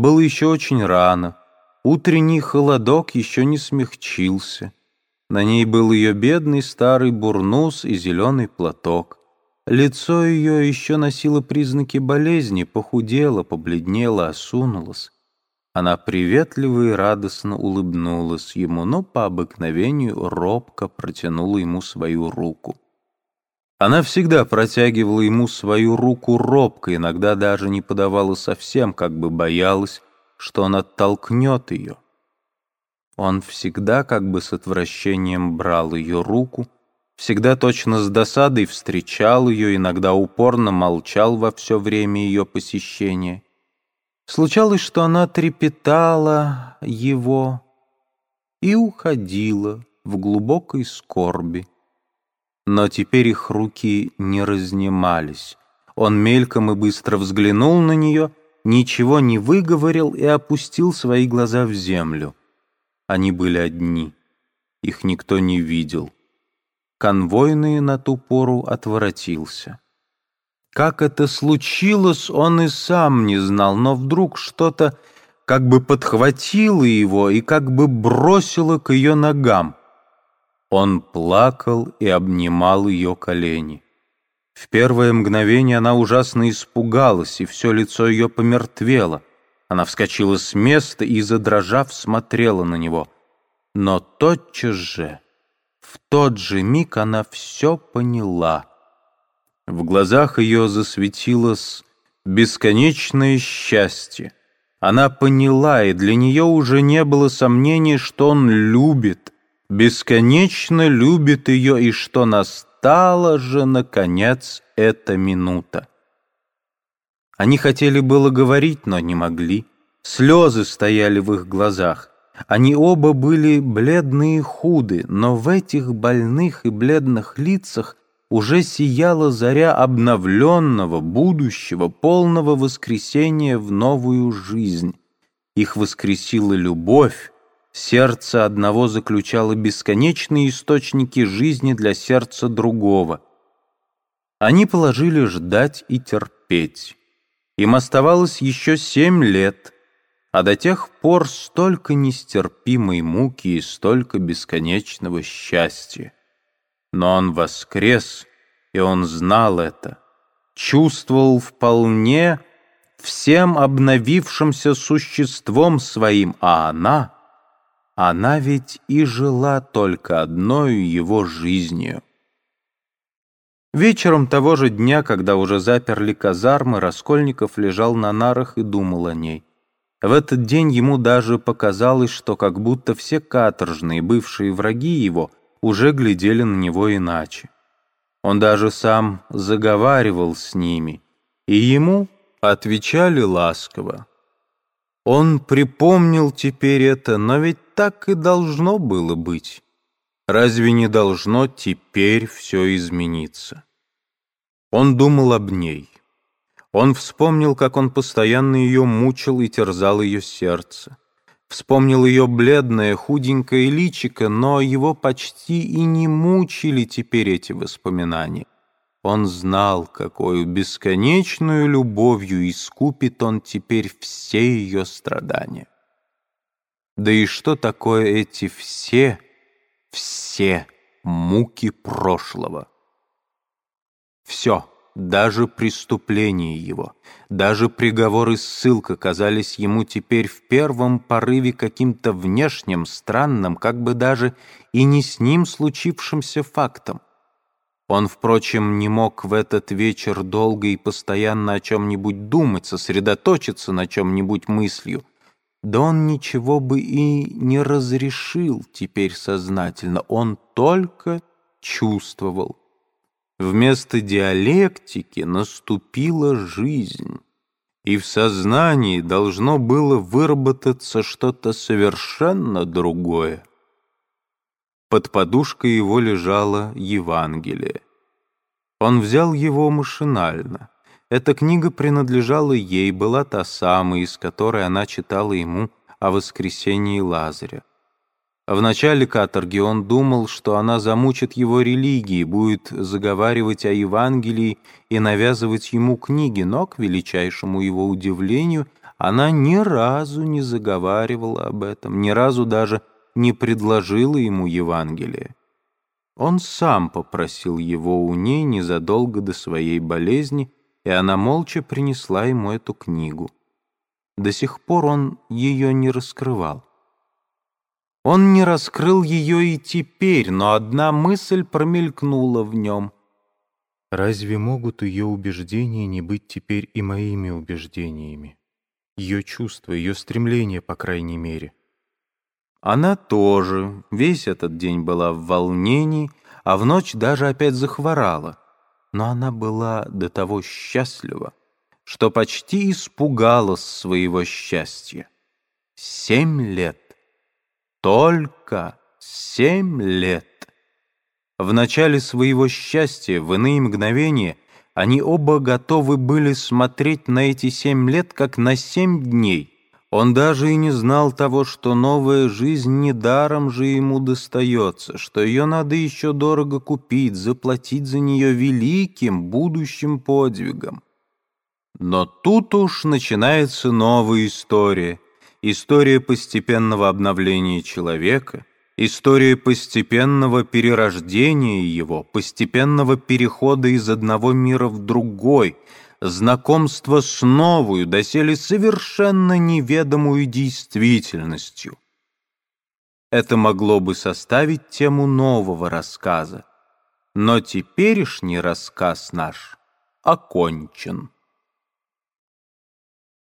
Было еще очень рано. Утренний холодок еще не смягчился. На ней был ее бедный старый бурнус и зеленый платок. Лицо ее еще носило признаки болезни, похудело, побледнело, осунулось. Она приветливо и радостно улыбнулась ему, но по обыкновению робко протянула ему свою руку. Она всегда протягивала ему свою руку робко, иногда даже не подавала совсем, как бы боялась, что он оттолкнет ее. Он всегда как бы с отвращением брал ее руку, всегда точно с досадой встречал ее, иногда упорно молчал во все время ее посещения. Случалось, что она трепетала его и уходила в глубокой скорби. Но теперь их руки не разнимались. Он мельком и быстро взглянул на нее, ничего не выговорил и опустил свои глаза в землю. Они были одни. Их никто не видел. Конвойный на ту пору отворотился. Как это случилось, он и сам не знал, но вдруг что-то как бы подхватило его и как бы бросило к ее ногам. Он плакал и обнимал ее колени. В первое мгновение она ужасно испугалась, и все лицо ее помертвело. Она вскочила с места и, задрожав, смотрела на него. Но тотчас же, в тот же миг она все поняла. В глазах ее засветилось бесконечное счастье. Она поняла, и для нее уже не было сомнений, что он любит — бесконечно любит ее и что настала же, наконец, эта минута. Они хотели было говорить, но не могли. Слезы стояли в их глазах. Они оба были бледные и худы, но в этих больных и бледных лицах уже сияла заря обновленного, будущего, полного воскресения в новую жизнь. Их воскресила любовь, Сердце одного заключало бесконечные источники жизни для сердца другого. Они положили ждать и терпеть. Им оставалось еще семь лет, а до тех пор столько нестерпимой муки и столько бесконечного счастья. Но он воскрес, и он знал это, чувствовал вполне всем обновившимся существом своим, а она — она ведь и жила только одной его жизнью. Вечером того же дня, когда уже заперли казармы, Раскольников лежал на нарах и думал о ней. В этот день ему даже показалось, что как будто все каторжные, бывшие враги его, уже глядели на него иначе. Он даже сам заговаривал с ними, и ему отвечали ласково. Он припомнил теперь это, но ведь так и должно было быть. Разве не должно теперь все измениться? Он думал об ней. Он вспомнил, как он постоянно ее мучил и терзал ее сердце. Вспомнил ее бледное, худенькое личико, но его почти и не мучили теперь эти воспоминания. Он знал, какую бесконечную любовью искупит он теперь все ее страдания. Да и что такое эти все, все муки прошлого? Все, даже преступления его, даже приговор и ссылка казались ему теперь в первом порыве каким-то внешним, странным, как бы даже и не с ним случившимся фактом. Он, впрочем, не мог в этот вечер долго и постоянно о чем-нибудь думать, сосредоточиться на чем-нибудь мыслью. Да он ничего бы и не разрешил теперь сознательно, он только чувствовал. Вместо диалектики наступила жизнь, и в сознании должно было выработаться что-то совершенно другое. Под подушкой его лежало Евангелие. Он взял его машинально. Эта книга принадлежала ей, была та самая, из которой она читала ему о воскресении Лазаря. В начале каторги он думал, что она замучит его религии, будет заговаривать о Евангелии и навязывать ему книги, но, к величайшему его удивлению, она ни разу не заговаривала об этом, ни разу даже не предложила ему Евангелие. Он сам попросил его у ней незадолго до своей болезни, и она молча принесла ему эту книгу. До сих пор он ее не раскрывал. Он не раскрыл ее и теперь, но одна мысль промелькнула в нем. Разве могут ее убеждения не быть теперь и моими убеждениями? Ее чувства, ее стремления, по крайней мере. Она тоже весь этот день была в волнении, а в ночь даже опять захворала. Но она была до того счастлива, что почти испугалась своего счастья. Семь лет. Только семь лет. В начале своего счастья, в иные мгновения, они оба готовы были смотреть на эти семь лет, как на семь дней. Он даже и не знал того, что новая жизнь недаром же ему достается, что ее надо еще дорого купить, заплатить за нее великим будущим подвигом. Но тут уж начинается новая история, история постепенного обновления человека, история постепенного перерождения его, постепенного перехода из одного мира в другой — знакомство с новую, доселе совершенно неведомую действительностью. Это могло бы составить тему нового рассказа, но теперешний рассказ наш окончен.